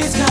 Please come.